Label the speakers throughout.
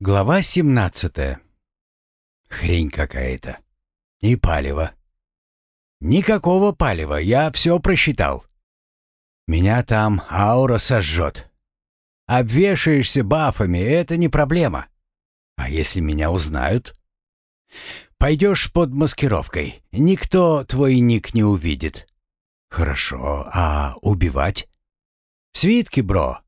Speaker 1: Глава 17. Хрень какая-то. И палево. Никакого палева, я все просчитал. Меня там аура сожжет. Обвешаешься бафами — это не проблема. А если меня узнают? Пойдешь под маскировкой. Никто твой ник не увидит. Хорошо, а убивать? Свитки, бро.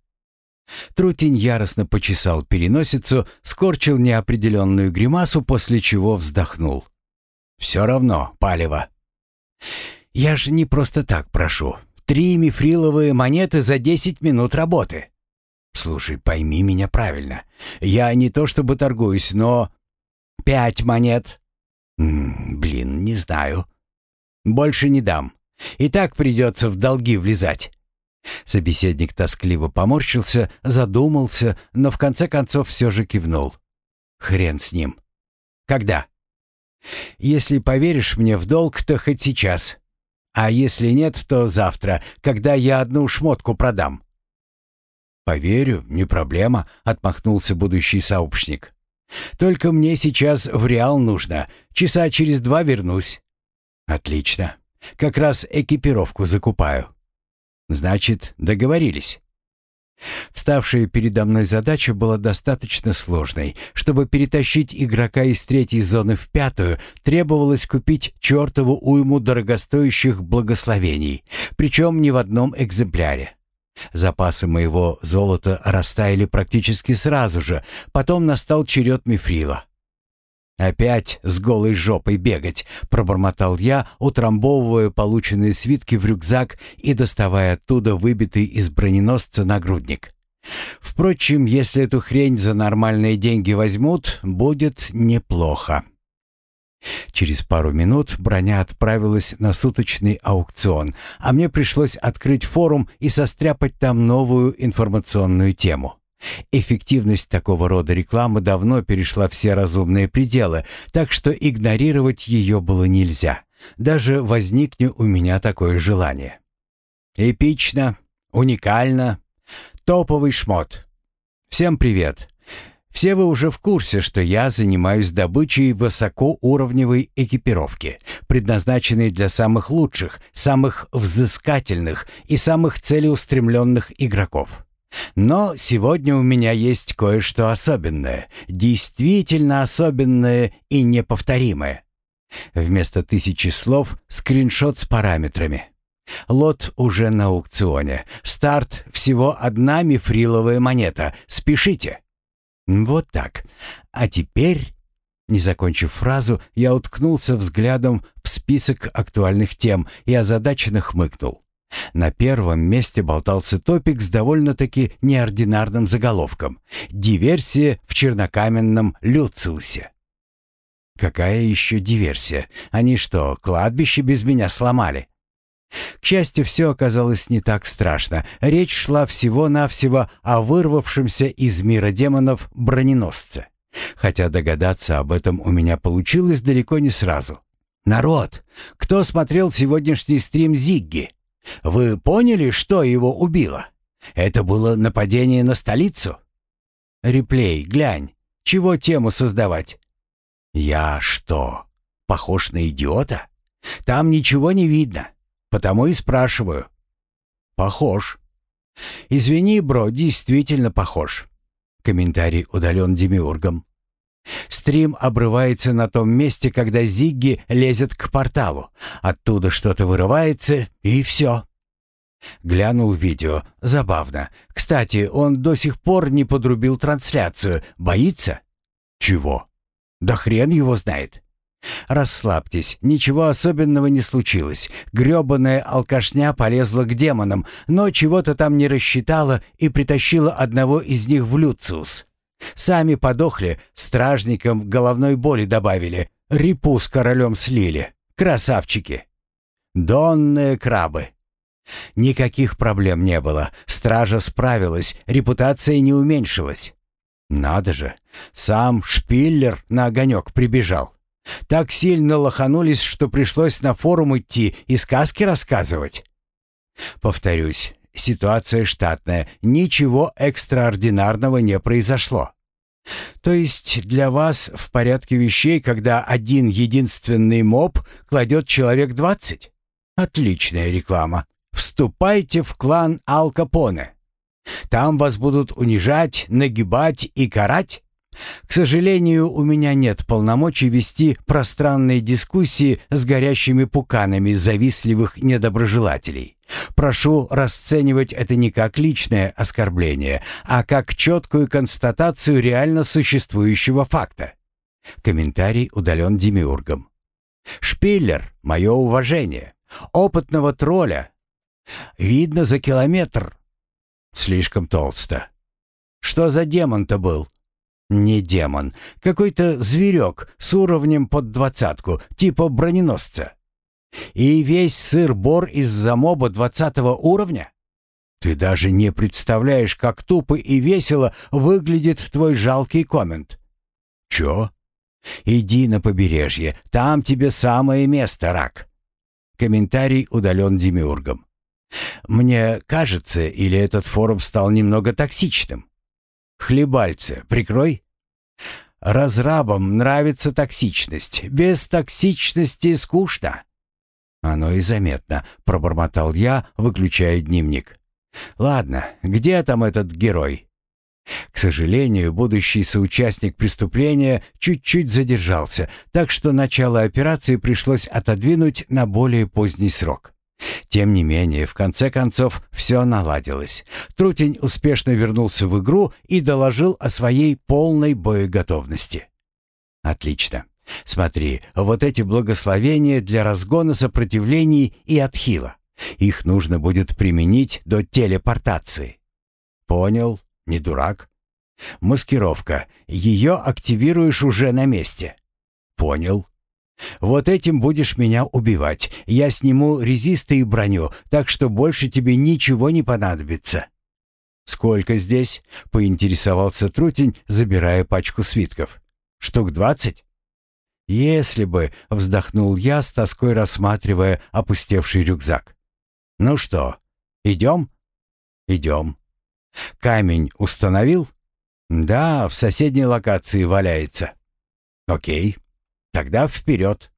Speaker 1: Трутень яростно почесал переносицу, скорчил неопределенную гримасу, после чего вздохнул. «Все равно, палево. Я же не просто так прошу. Три мифриловые монеты за десять минут работы. Слушай, пойми меня правильно. Я не то чтобы торгуюсь, но... Пять монет. М -м, блин, не знаю. Больше не дам. И так придется в долги влезать. Собеседник тоскливо поморщился, задумался, но в конце концов все же кивнул. «Хрен с ним. Когда?» «Если поверишь мне в долг, то хоть сейчас. А если нет, то завтра, когда я одну шмотку продам». «Поверю, не проблема», — отмахнулся будущий сообщник. «Только мне сейчас в Реал нужно. Часа через два вернусь». «Отлично. Как раз экипировку закупаю». Значит, договорились. Вставшая передо мной задача была достаточно сложной. Чтобы перетащить игрока из третьей зоны в пятую, требовалось купить чертову уйму дорогостоящих благословений, причем не в одном экземпляре. Запасы моего золота растаяли практически сразу же, потом настал черед мифрила. «Опять с голой жопой бегать», — пробормотал я, утрамбовывая полученные свитки в рюкзак и доставая оттуда выбитый из броненосца нагрудник. «Впрочем, если эту хрень за нормальные деньги возьмут, будет неплохо». Через пару минут броня отправилась на суточный аукцион, а мне пришлось открыть форум и состряпать там новую информационную тему. Эффективность такого рода рекламы давно перешла все разумные пределы, так что игнорировать ее было нельзя. Даже возникне у меня такое желание. Эпично, уникально, топовый шмот. Всем привет. Все вы уже в курсе, что я занимаюсь добычей высокоуровневой экипировки, предназначенной для самых лучших, самых взыскательных и самых целеустремленных игроков. Но сегодня у меня есть кое-что особенное, действительно особенное и неповторимое. Вместо тысячи слов скриншот с параметрами. Лот уже на аукционе. Старт всего одна мифриловая монета. Спешите. Вот так. А теперь, не закончив фразу, я уткнулся взглядом в список актуальных тем и озадаченно хмыкнул. На первом месте болтался топик с довольно-таки неординарным заголовком «Диверсия в чернокаменном Люциусе». Какая еще диверсия? Они что, кладбище без меня сломали? К счастью, все оказалось не так страшно. Речь шла всего-навсего о вырвавшемся из мира демонов броненосце. Хотя догадаться об этом у меня получилось далеко не сразу. «Народ, кто смотрел сегодняшний стрим Зигги?» Вы поняли, что его убило? Это было нападение на столицу? Реплей, глянь. Чего тему создавать? Я что, похож на идиота? Там ничего не видно, потому и спрашиваю. Похож. Извини, бро, действительно похож. Комментарий удален демиургом. Стрим обрывается на том месте, когда Зигги лезет к порталу. Оттуда что-то вырывается, и все. Глянул видео. Забавно. Кстати, он до сих пор не подрубил трансляцию. Боится? Чего? Да хрен его знает. Расслабьтесь, ничего особенного не случилось. Грёбаная алкашня полезла к демонам, но чего-то там не рассчитала и притащила одного из них в Люциус. Сами подохли, стражникам головной боли добавили, репу с королем слили. Красавчики. Донные крабы. Никаких проблем не было. Стража справилась, репутация не уменьшилась. Надо же, сам Шпиллер на огонек прибежал. Так сильно лоханулись, что пришлось на форум идти и сказки рассказывать. Повторюсь, Ситуация штатная, ничего экстраординарного не произошло. То есть для вас в порядке вещей, когда один единственный моб кладет человек двадцать? Отличная реклама. Вступайте в клан Ал Капоне. Там вас будут унижать, нагибать и карать? К сожалению, у меня нет полномочий вести пространные дискуссии с горящими пуканами завистливых недоброжелателей. Прошу расценивать это не как личное оскорбление, а как четкую констатацию реально существующего факта. Комментарий удален Демиургом. Шпиллер, мое уважение. Опытного тролля. Видно за километр. Слишком толсто. Что за демон-то был? Не демон. Какой-то зверек с уровнем под двадцатку, типа броненосца. И весь сыр-бор из-за моба двадцатого уровня? Ты даже не представляешь, как тупо и весело выглядит твой жалкий коммент. Чё? Иди на побережье, там тебе самое место, рак. Комментарий удален Демиургом. Мне кажется, или этот форум стал немного токсичным? Хлебальце, прикрой. Разрабам нравится токсичность. Без токсичности скучно. Оно и заметно, пробормотал я, выключая дневник. Ладно, где там этот герой? К сожалению, будущий соучастник преступления чуть-чуть задержался, так что начало операции пришлось отодвинуть на более поздний срок. Тем не менее, в конце концов, все наладилось. Трутень успешно вернулся в игру и доложил о своей полной боеготовности. Отлично. Смотри, вот эти благословения для разгона сопротивлений и отхила. Их нужно будет применить до телепортации. Понял, не дурак. Маскировка. Ее активируешь уже на месте. Понял. Вот этим будешь меня убивать. Я сниму резисты и броню, так что больше тебе ничего не понадобится». «Сколько здесь?» — поинтересовался Трутень, забирая пачку свитков. «Штук двадцать?» «Если бы», — вздохнул я, с тоской рассматривая опустевший рюкзак. «Ну что, идем?» «Идем». «Камень установил?» «Да, в соседней локации валяется». «Окей, Тогда вперед.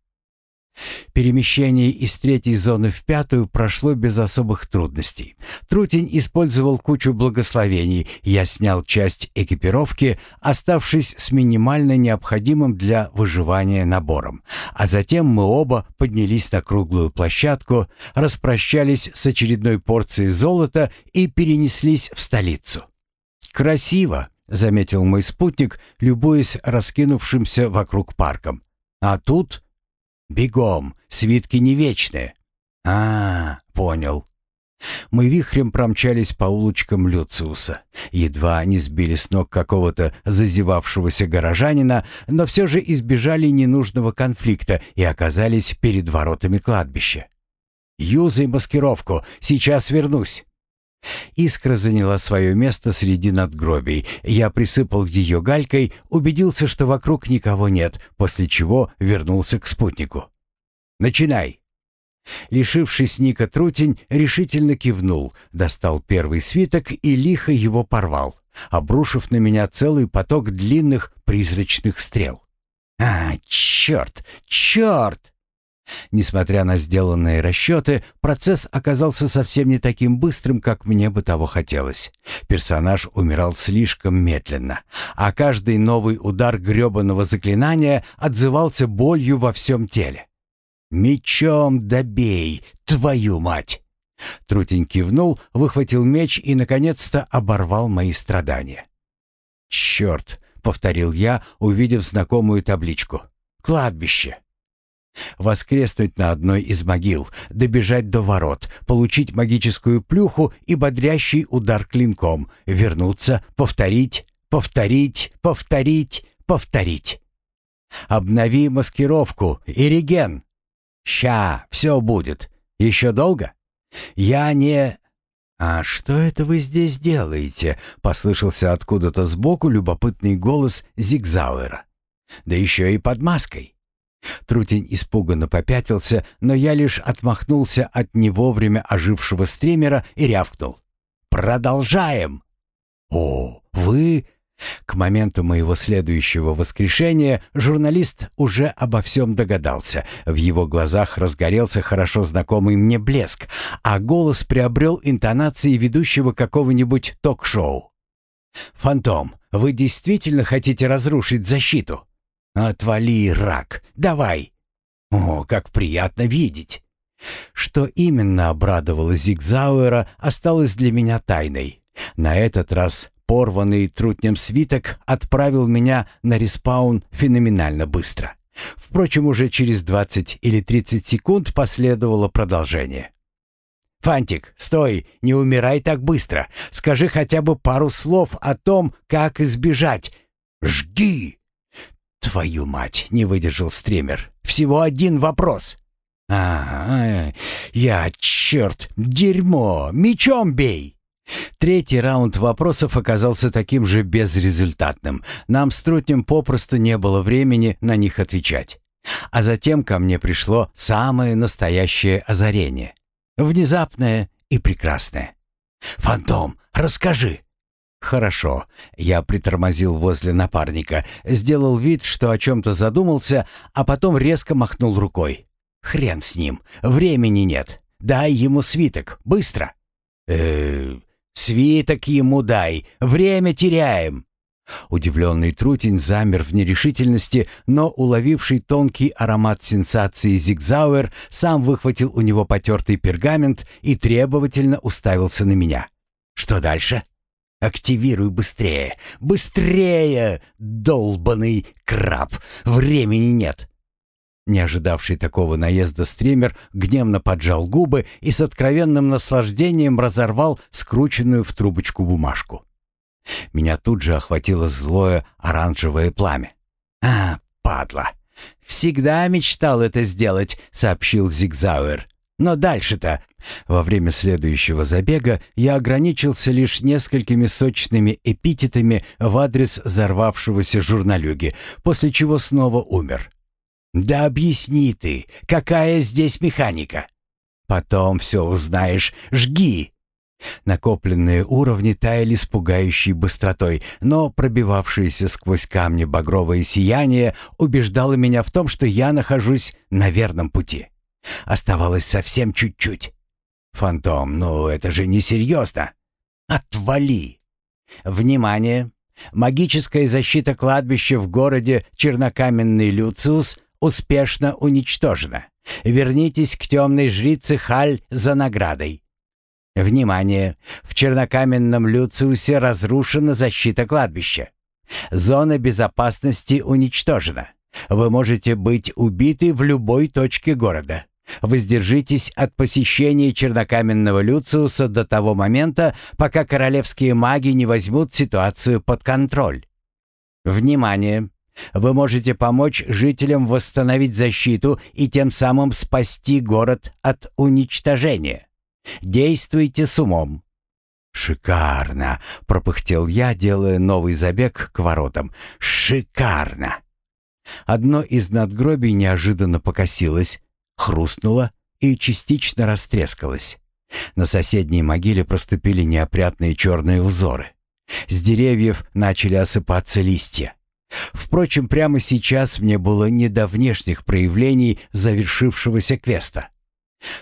Speaker 1: Перемещение из третьей зоны в пятую прошло без особых трудностей. Трутень использовал кучу благословений, я снял часть экипировки, оставшись с минимально необходимым для выживания набором. А затем мы оба поднялись на круглую площадку, распрощались с очередной порцией золота и перенеслись в столицу. «Красиво», — заметил мой спутник, любуясь раскинувшимся вокруг парком. А тут бегом, свитки не вечные. А, понял. Мы вихрем промчались по улочкам Люциуса. Едва не сбили с ног какого-то зазевавшегося горожанина, но все же избежали ненужного конфликта и оказались перед воротами кладбища. «Юзай маскировку, сейчас вернусь». Искра заняла свое место среди надгробий. Я присыпал ее галькой, убедился, что вокруг никого нет, после чего вернулся к спутнику. «Начинай!» Лишившись Ника Трутень, решительно кивнул, достал первый свиток и лихо его порвал, обрушив на меня целый поток длинных призрачных стрел. «А, черт! Черт!» Несмотря на сделанные расчеты, процесс оказался совсем не таким быстрым, как мне бы того хотелось. Персонаж умирал слишком медленно, а каждый новый удар грёбаного заклинания отзывался болью во всем теле. «Мечом добей, твою мать!» Трутень кивнул, выхватил меч и, наконец-то, оборвал мои страдания. «Черт!» — повторил я, увидев знакомую табличку. «Кладбище!» Воскреснуть на одной из могил, добежать до ворот, получить магическую плюху и бодрящий удар клинком, вернуться, повторить, повторить, повторить, повторить. Обнови маскировку, Ириген. Ща, все будет. Еще долго? Я не... «А что это вы здесь делаете?» — послышался откуда-то сбоку любопытный голос Зигзауэра. «Да еще и под маской». Трутень испуганно попятился, но я лишь отмахнулся от не вовремя ожившего стримера и рявкнул. «Продолжаем!» «О, вы...» К моменту моего следующего воскрешения журналист уже обо всем догадался. В его глазах разгорелся хорошо знакомый мне блеск, а голос приобрел интонации ведущего какого-нибудь ток-шоу. «Фантом, вы действительно хотите разрушить защиту?» «Отвали, рак! Давай!» «О, как приятно видеть!» Что именно обрадовало Зигзауэра, осталось для меня тайной. На этот раз порванный трутнем свиток отправил меня на респаун феноменально быстро. Впрочем, уже через 20 или 30 секунд последовало продолжение. «Фантик, стой, не умирай так быстро. Скажи хотя бы пару слов о том, как избежать. Жги!» «Твою мать!» — не выдержал стример. «Всего один вопрос». «А, я, черт, дерьмо, мечом бей!» Третий раунд вопросов оказался таким же безрезультатным. Нам с Трутнем попросту не было времени на них отвечать. А затем ко мне пришло самое настоящее озарение. Внезапное и прекрасное. «Фантом, расскажи!» «Хорошо». Я притормозил возле напарника, сделал вид, что о чем-то задумался, а потом резко махнул рукой. «Хрен с ним. Времени нет. Дай ему свиток. Быстро!» «Э-э...» «Свиток ему дай! Время теряем!» Удивленный Трутень замер в нерешительности, но, уловивший тонкий аромат сенсации Зигзауэр, сам выхватил у него потертый пергамент и требовательно уставился на меня. «Что дальше?» «Активируй быстрее! Быстрее, долбанный краб! Времени нет!» Не ожидавший такого наезда стример гневно поджал губы и с откровенным наслаждением разорвал скрученную в трубочку бумажку. Меня тут же охватило злое оранжевое пламя. «А, падла! Всегда мечтал это сделать», — сообщил Зигзауэр. «Но дальше-то...» Во время следующего забега я ограничился лишь несколькими сочными эпитетами в адрес взорвавшегося журналюги, после чего снова умер. «Да объясни ты, какая здесь механика?» «Потом все узнаешь. Жги!» Накопленные уровни таяли с пугающей быстротой, но пробивавшееся сквозь камни багровое сияние убеждало меня в том, что я нахожусь на верном пути. Оставалось совсем чуть-чуть. «Фантом, ну это же несерьезно!» «Отвали!» «Внимание! Магическая защита кладбища в городе Чернокаменный Люциус успешно уничтожена. Вернитесь к темной жрице Халь за наградой. Внимание! В чернокаменном Люциусе разрушена защита кладбища. Зона безопасности уничтожена. Вы можете быть убиты в любой точке города. Воздержитесь от посещения чернокаменного Люциуса до того момента, пока королевские маги не возьмут ситуацию под контроль. Внимание! Вы можете помочь жителям восстановить защиту и тем самым спасти город от уничтожения. Действуйте с умом. «Шикарно!» — пропыхтел я, делая новый забег к воротам. «Шикарно!» Одно из надгробий неожиданно покосилось, хрустнуло и частично растрескалось. На соседней могиле проступили неопрятные черные узоры. С деревьев начали осыпаться листья. Впрочем, прямо сейчас мне было не до внешних проявлений завершившегося квеста.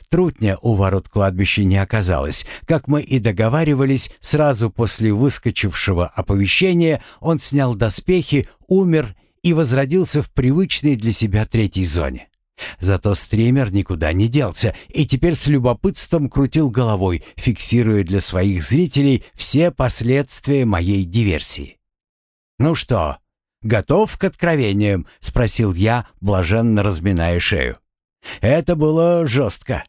Speaker 1: Трутня у ворот кладбища не оказалось. Как мы и договаривались, сразу после выскочившего оповещения он снял доспехи, умер и возродился в привычной для себя третьей зоне. Зато стример никуда не делся и теперь с любопытством крутил головой, фиксируя для своих зрителей все последствия моей диверсии. «Ну что, «Готов к откровениям?» — спросил я, блаженно разминая шею. «Это было жестко».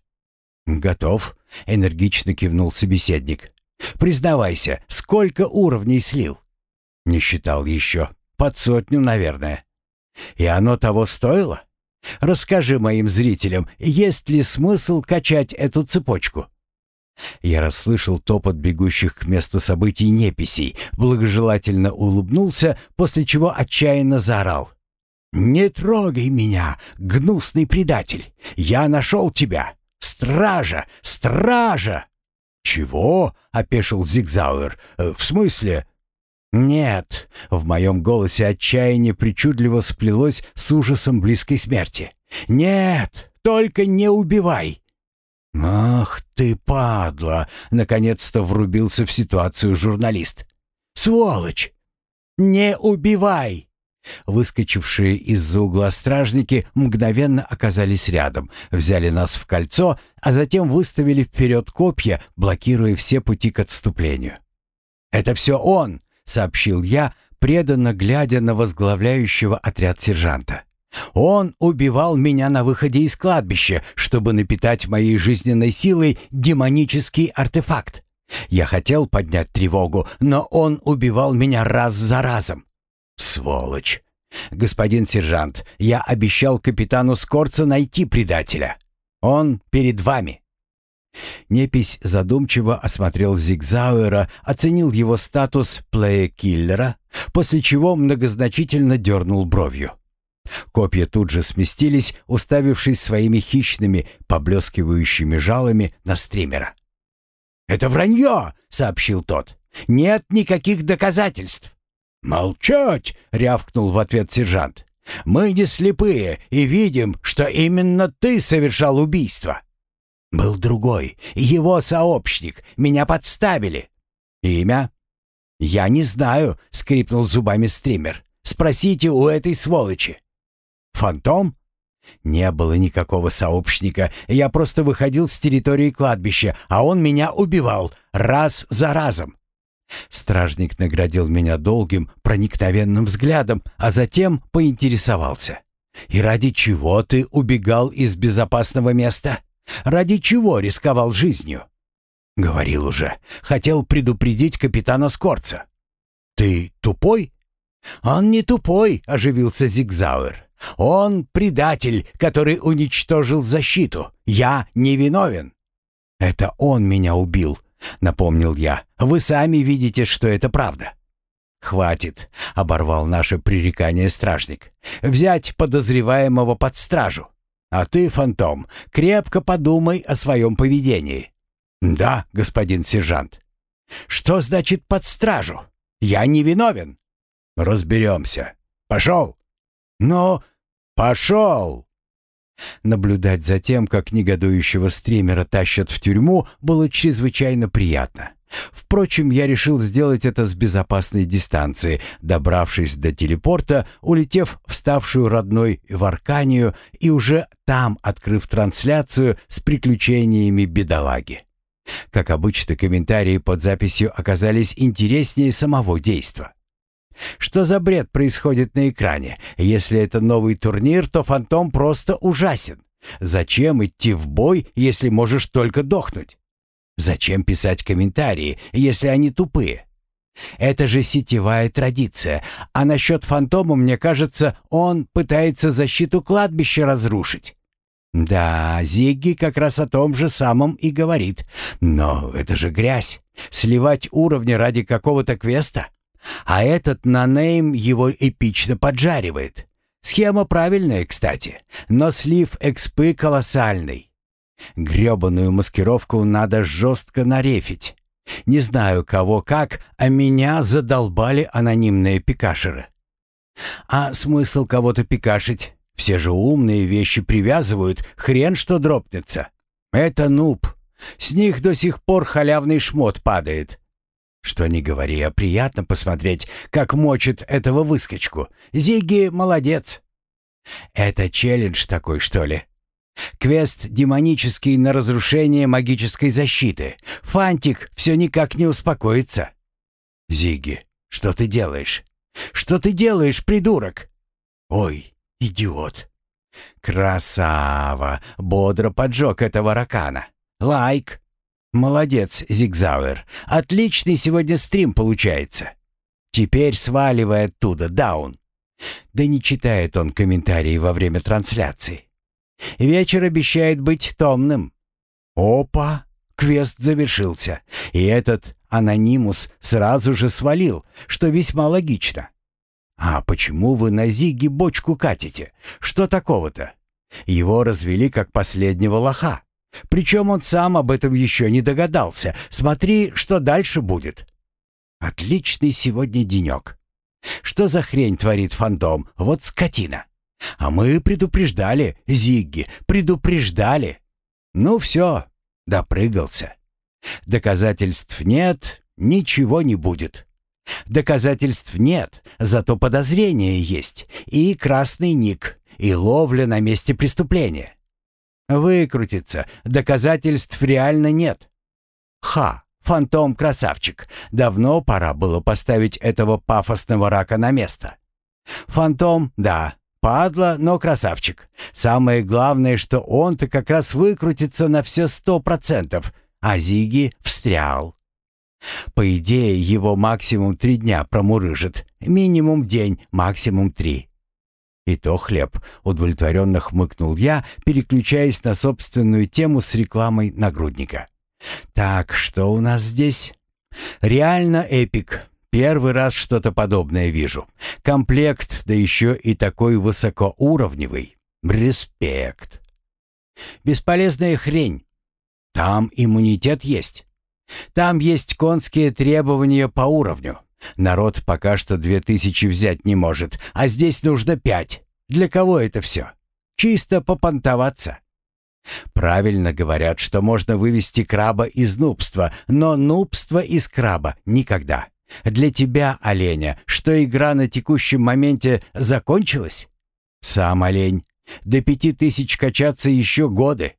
Speaker 1: «Готов», — энергично кивнул собеседник. «Признавайся, сколько уровней слил?» «Не считал еще. Под сотню, наверное». «И оно того стоило?» «Расскажи моим зрителям, есть ли смысл качать эту цепочку?» Я расслышал топот бегущих к месту событий неписей, благожелательно улыбнулся, после чего отчаянно заорал. «Не трогай меня, гнусный предатель! Я нашел тебя! Стража! Стража!» «Чего?» — опешил Зигзауэр. «Э, «В смысле?» «Нет!» — в моем голосе отчаяние причудливо сплелось с ужасом близкой смерти. «Нет! Только не убивай!» «Ах ты, падла!» — наконец-то врубился в ситуацию журналист. «Сволочь! Не убивай!» Выскочившие из-за угла стражники мгновенно оказались рядом, взяли нас в кольцо, а затем выставили вперед копья, блокируя все пути к отступлению. «Это все он!» — сообщил я, преданно глядя на возглавляющего отряд сержанта. «Он убивал меня на выходе из кладбища, чтобы напитать моей жизненной силой демонический артефакт. Я хотел поднять тревогу, но он убивал меня раз за разом. Сволочь! Господин сержант, я обещал капитану Скорца найти предателя. Он перед вами. Непись задумчиво осмотрел Зигзауэра, оценил его статус плея-киллера, после чего многозначительно дернул бровью. Копья тут же сместились, уставившись своими хищными, поблескивающими жалами на стримера. «Это вранье!» — сообщил тот. «Нет никаких доказательств!» «Молчать!» — рявкнул в ответ сержант. «Мы не слепые и видим, что именно ты совершал убийство». «Был другой, его сообщник. Меня подставили». «Имя?» «Я не знаю», — скрипнул зубами стример. «Спросите у этой сволочи». «Фантом?» «Не было никакого сообщника. Я просто выходил с территории кладбища, а он меня убивал раз за разом. Стражник наградил меня долгим, проникновенным взглядом, а затем поинтересовался. «И ради чего ты убегал из безопасного места? Ради чего рисковал жизнью?» «Говорил уже. Хотел предупредить капитана Скорца». «Ты тупой?» «Он не тупой», — оживился Зигзауэр. «Он предатель, который уничтожил защиту. Я невиновен». «Это он меня убил», — напомнил я. «Вы сами видите, что это правда». «Хватит», — оборвал наше пререкание стражник. «Взять подозреваемого под стражу. А ты, фантом, крепко подумай о своем поведении». «Да, господин сержант». «Что значит под стражу? Я не виновен». «Разберемся. Пошел». «Но...» «Пошел!» Наблюдать за тем, как негодующего стримера тащат в тюрьму, было чрезвычайно приятно. Впрочем, я решил сделать это с безопасной дистанции, добравшись до телепорта, улетев в ставшую родной Варканию и уже там открыв трансляцию с приключениями бедолаги. Как обычно, комментарии под записью оказались интереснее самого действа. Что за бред происходит на экране? Если это новый турнир, то фантом просто ужасен. Зачем идти в бой, если можешь только дохнуть? Зачем писать комментарии, если они тупые? Это же сетевая традиция. А насчет фантома, мне кажется, он пытается защиту кладбища разрушить. Да, Зигги как раз о том же самом и говорит. Но это же грязь. Сливать уровни ради какого-то квеста? А этот нанейм его эпично поджаривает. Схема правильная, кстати, но слив экспы колоссальный. Грёбаную маскировку надо жестко нарефить. Не знаю, кого как, а меня задолбали анонимные пикашеры. А смысл кого-то пикашить? Все же умные вещи привязывают, хрен что дропнется. Это нуб. С них до сих пор халявный шмот падает. Что ни говори, а приятно посмотреть, как мочит этого выскочку. Зиги молодец. Это челлендж такой, что ли? Квест демонический на разрушение магической защиты. Фантик все никак не успокоится. Зиги, что ты делаешь? Что ты делаешь, придурок? Ой, идиот. Красава! Бодро поджег этого ракана. Лайк. «Молодец, Зигзауэр. Отличный сегодня стрим получается. Теперь сваливай оттуда, даун». Да не читает он комментарии во время трансляции. Вечер обещает быть томным. Опа! Квест завершился, и этот анонимус сразу же свалил, что весьма логично. «А почему вы на Зиге бочку катите? Что такого-то?» Его развели как последнего лоха. Причем он сам об этом еще не догадался. Смотри, что дальше будет. Отличный сегодня денек. Что за хрень творит фантом? Вот скотина. А мы предупреждали, Зигги, предупреждали. Ну все, допрыгался. Доказательств нет, ничего не будет. Доказательств нет, зато подозрение есть. И красный ник, и ловля на месте преступления. Выкрутиться, доказательств реально нет. Ха, фантом красавчик. Давно пора было поставить этого пафосного рака на место. Фантом, да, падла, но красавчик. Самое главное, что он-то как раз выкрутится на все сто процентов, а Зиги встрял. По идее, его максимум три дня промурыжит, минимум день, максимум три. «И то хлеб», — удовлетворенно хмыкнул я, переключаясь на собственную тему с рекламой нагрудника. «Так, что у нас здесь?» «Реально эпик. Первый раз что-то подобное вижу. Комплект, да еще и такой высокоуровневый. Респект. Бесполезная хрень. Там иммунитет есть. Там есть конские требования по уровню. Народ пока что две тысячи взять не может, а здесь нужно пять. Для кого это все? Чисто попонтоваться. Правильно говорят, что можно вывести краба из нубства, но нубство из краба никогда. Для тебя, оленя, что игра на текущем моменте закончилась? Сам олень. До пяти тысяч качаться еще годы.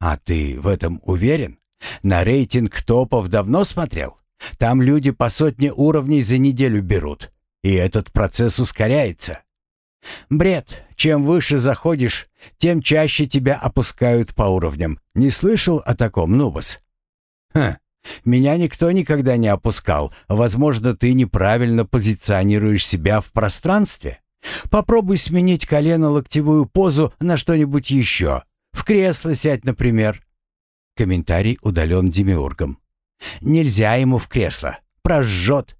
Speaker 1: А ты в этом уверен? На рейтинг топов давно смотрел? Там люди по сотне уровней за неделю берут, и этот процесс ускоряется. Бред. Чем выше заходишь, тем чаще тебя опускают по уровням. Не слышал о таком, Нубас? Хм. Меня никто никогда не опускал. Возможно, ты неправильно позиционируешь себя в пространстве. Попробуй сменить колено-локтевую позу на что-нибудь еще. В кресло сядь, например. Комментарий удален демиургом. Нельзя ему в кресло. Прожжет.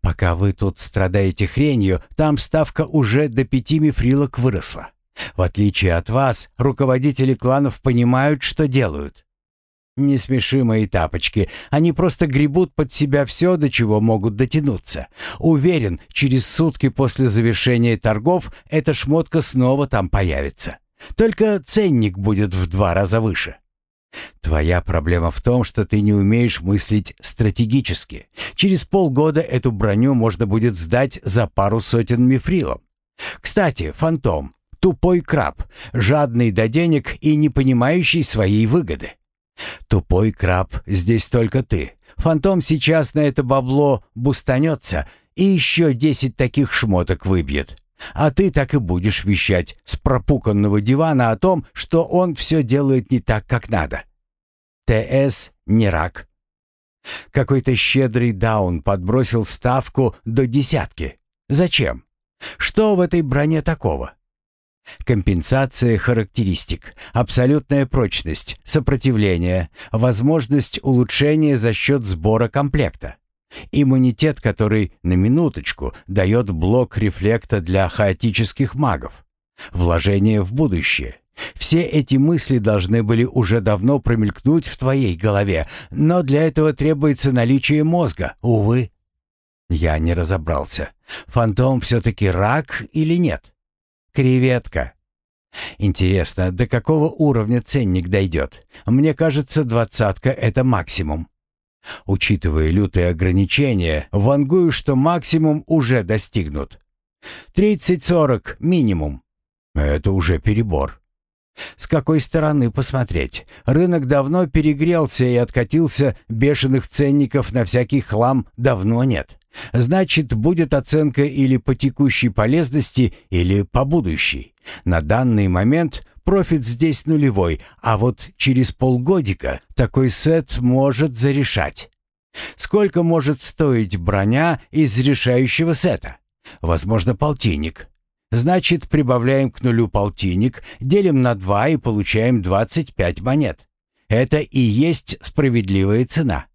Speaker 1: Пока вы тут страдаете хренью, там ставка уже до пяти мифрилок выросла. В отличие от вас, руководители кланов понимают, что делают. Не смеши мои тапочки, они просто гребут под себя все, до чего могут дотянуться. Уверен, через сутки после завершения торгов эта шмотка снова там появится. Только ценник будет в два раза выше. Твоя проблема в том, что ты не умеешь мыслить стратегически. Через полгода эту броню можно будет сдать за пару сотен мифрилов. Кстати, фантом, тупой краб, жадный до денег и не понимающий своей выгоды. Тупой краб, здесь только ты. Фантом сейчас на это бабло бустанется и еще десять таких шмоток выбьет. А ты так и будешь вещать с пропуканного дивана о том, что он все делает не так, как надо. ТС не рак. Какой-то щедрый даун подбросил ставку до десятки. Зачем? Что в этой броне такого? Компенсация характеристик, абсолютная прочность, сопротивление, возможность улучшения за счет сбора комплекта. Иммунитет, который, на минуточку, дает блок рефлекта для хаотических магов. Вложение в будущее. Все эти мысли должны были уже давно промелькнуть в твоей голове, но для этого требуется наличие мозга, увы. Я не разобрался, фантом все-таки рак или нет. Креветка. Интересно, до какого уровня ценник дойдет? Мне кажется, двадцатка — это максимум. Учитывая лютые ограничения, вангую, что максимум уже достигнут. 30-40 минимум. Это уже перебор. С какой стороны посмотреть? Рынок давно перегрелся и откатился, бешеных ценников на всякий хлам давно нет. Значит, будет оценка или по текущей полезности, или по будущей. На данный момент профит здесь нулевой, а вот через полгодика такой сет может зарешать. Сколько может стоить броня из решающего сета? Возможно, полтинник. Значит, прибавляем к нулю полтинник, делим на два и получаем 25 монет. Это и есть справедливая цена.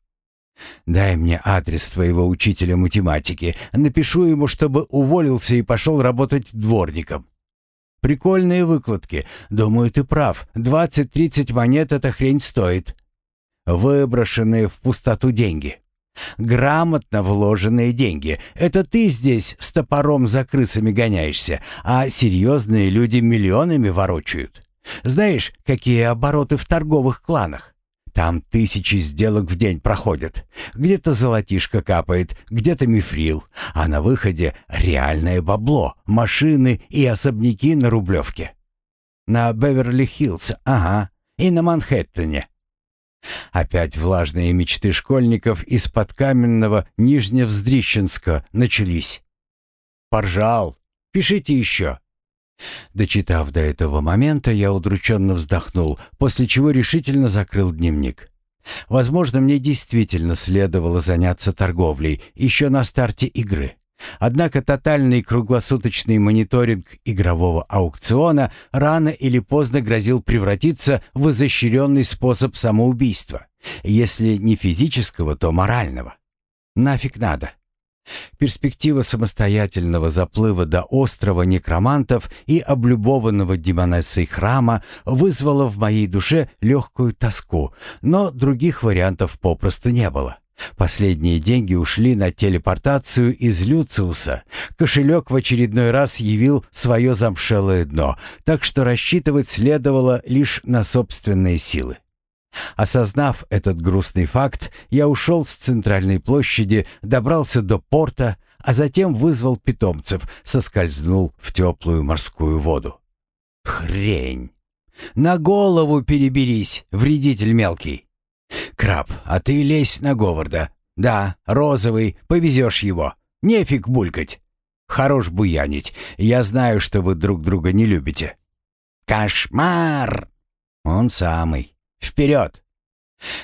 Speaker 1: Дай мне адрес твоего учителя математики. Напишу ему, чтобы уволился и пошел работать дворником. Прикольные выкладки. Думаю, ты прав. Двадцать-тридцать монет эта хрень стоит. Выброшенные в пустоту деньги. Грамотно вложенные деньги. Это ты здесь с топором за крысами гоняешься, а серьезные люди миллионами ворочают. Знаешь, какие обороты в торговых кланах? Там тысячи сделок в день проходят. Где-то золотишко капает, где-то мифрил, а на выходе реальное бабло, машины и особняки на Рублевке. На Беверли-Хиллз, ага, и на Манхэттене. Опять влажные мечты школьников из-под каменного Нижневздрищенска начались. Поржал. Пишите еще. Дочитав до этого момента, я удрученно вздохнул, после чего решительно закрыл дневник. Возможно, мне действительно следовало заняться торговлей еще на старте игры. Однако тотальный круглосуточный мониторинг игрового аукциона рано или поздно грозил превратиться в изощренный способ самоубийства. Если не физического, то морального. Нафиг надо. Перспектива самостоятельного заплыва до острова некромантов и облюбованного демонессой храма вызвала в моей душе легкую тоску, но других вариантов попросту не было. Последние деньги ушли на телепортацию из Люциуса. Кошелек в очередной раз явил свое замшелое дно, так что рассчитывать следовало лишь на собственные силы. Осознав этот грустный факт, я ушел с центральной площади, добрался до порта, а затем вызвал питомцев, соскользнул в теплую морскую воду. Хрень! На голову переберись, вредитель мелкий! Краб, а ты лезь на Говарда. Да, розовый, повезешь его. Нефиг булькать. Хорош буянить. Я знаю, что вы друг друга не любите. Кошмар! Он самый. Вперед!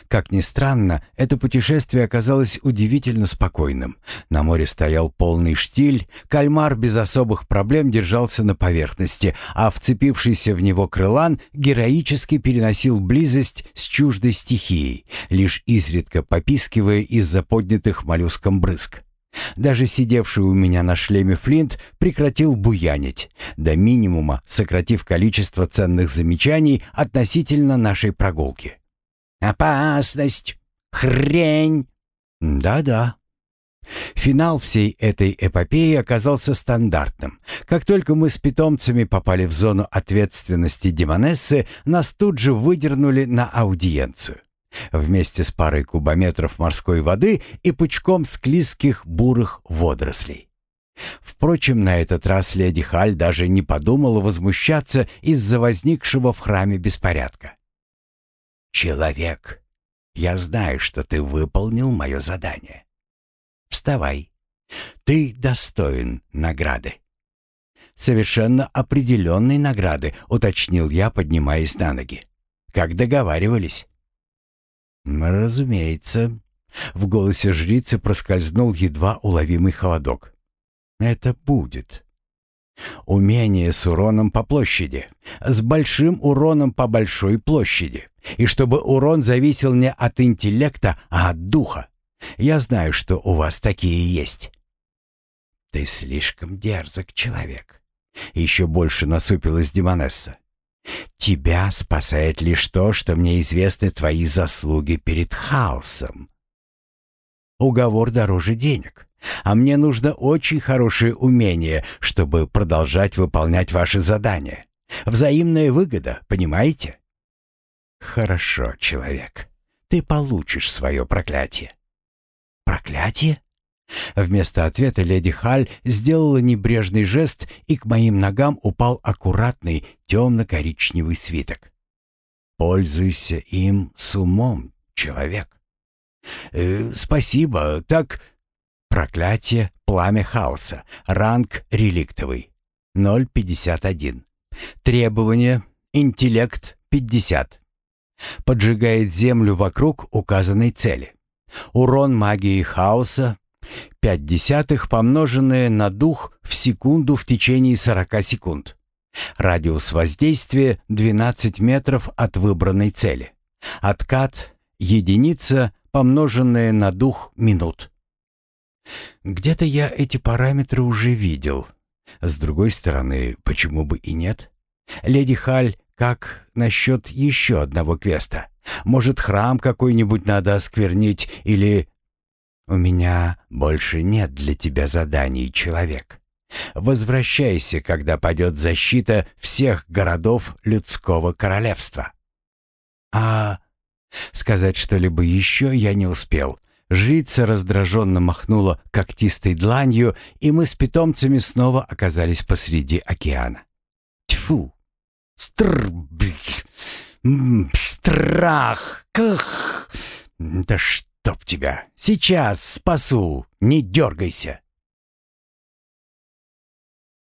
Speaker 1: Как ни странно, это путешествие оказалось удивительно спокойным. На море стоял полный штиль, кальмар без особых проблем держался на поверхности, а вцепившийся в него крылан героически переносил близость с чуждой стихией, лишь изредка попискивая из-за поднятых моллюском брызг. Даже сидевший у меня на шлеме Флинт прекратил буянить, до минимума сократив количество ценных замечаний относительно нашей прогулки. «Опасность! Хрень!» «Да-да». Финал всей этой эпопеи оказался стандартным. Как только мы с питомцами попали в зону ответственности Демонессы, нас тут же выдернули на аудиенцию вместе с парой кубометров морской воды и пучком склизких бурых водорослей. Впрочем, на этот раз леди Халь даже не подумала возмущаться из-за возникшего в храме беспорядка. «Человек, я знаю, что ты выполнил мое задание. Вставай. Ты достоин награды». «Совершенно определенной награды», — уточнил я, поднимаясь на ноги. «Как договаривались». «Разумеется». В голосе жрицы проскользнул едва уловимый холодок. «Это будет». Умение с уроном по площади, с большим уроном по большой площади. И чтобы урон зависел не от интеллекта, а от духа. Я знаю, что у вас такие есть. Ты слишком дерзок, человек. Еще больше насупилась Демонесса. Тебя спасает лишь то, что мне известны твои заслуги перед хаосом. Уговор дороже денег, а мне нужно очень хорошее умение, чтобы продолжать выполнять ваши задания. Взаимная выгода, понимаете? Хорошо, человек. Ты получишь свое проклятие. Проклятие? Вместо ответа леди Халь сделала небрежный жест, и к моим ногам упал аккуратный темно-коричневый свиток. «Пользуйся им с умом, человек». «Э, «Спасибо, так...» «Проклятие, пламя хаоса, ранг реликтовый, 0,51. Требование, интеллект 50. Поджигает землю вокруг указанной цели. Урон магии хаоса Пять десятых помноженное на дух в секунду в течение 40 секунд. Радиус воздействия 12 метров от выбранной цели. Откат — единица, помноженная на дух минут. Где-то я эти параметры уже видел. С другой стороны, почему бы и нет? Леди Халь, как насчет еще одного квеста? Может, храм какой-нибудь надо осквернить или «У меня больше нет для тебя заданий, человек. Возвращайся, когда падет защита всех городов людского королевства». «А...» Сказать что-либо еще я не успел. Жрица раздраженно махнула когтистой дланью, и мы с питомцами снова оказались посреди океана. Тьфу! Стр... Страх! Кх! Да чтоб тебя! Сейчас спасу! Не дергайся!